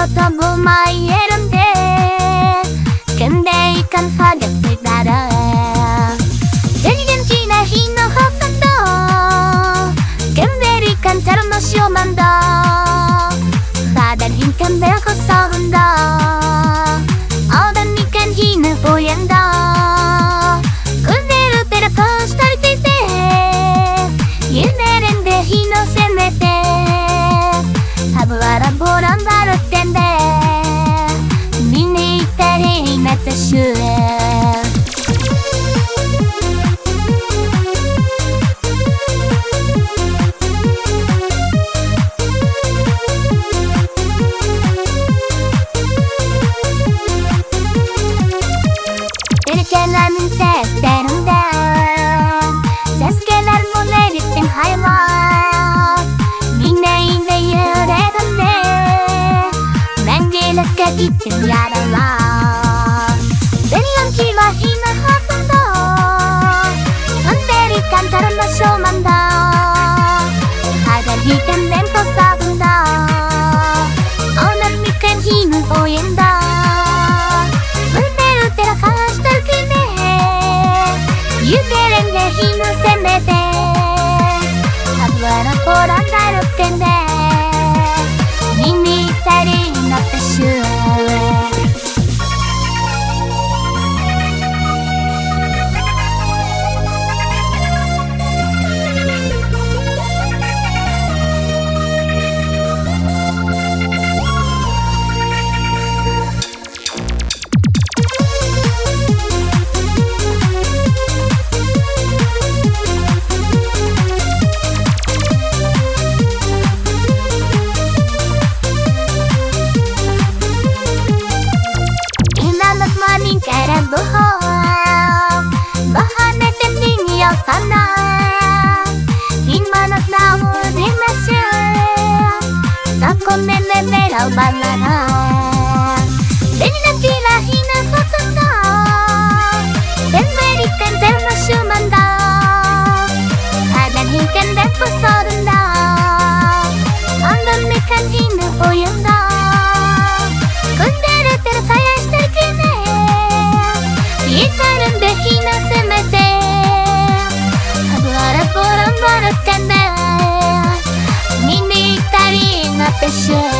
어느 또 마이 예름데 근데 이칸 가격을 따라 되리는 지나 희노 허선도 근데 이칸 자름 너 시오만다 바단 힘칸 내고 싸운다 düşüver Ülkelerin seslerinden Ses hayvan. Bineyim ve yüreğimde Ben gelip gittim yaralar. ブホーバハネテティニオカナ今の名を出ましょうサコメメメラバナナレニナキラヒナコトトテンベリテンテンシュマンだ肌に点でこそ pressure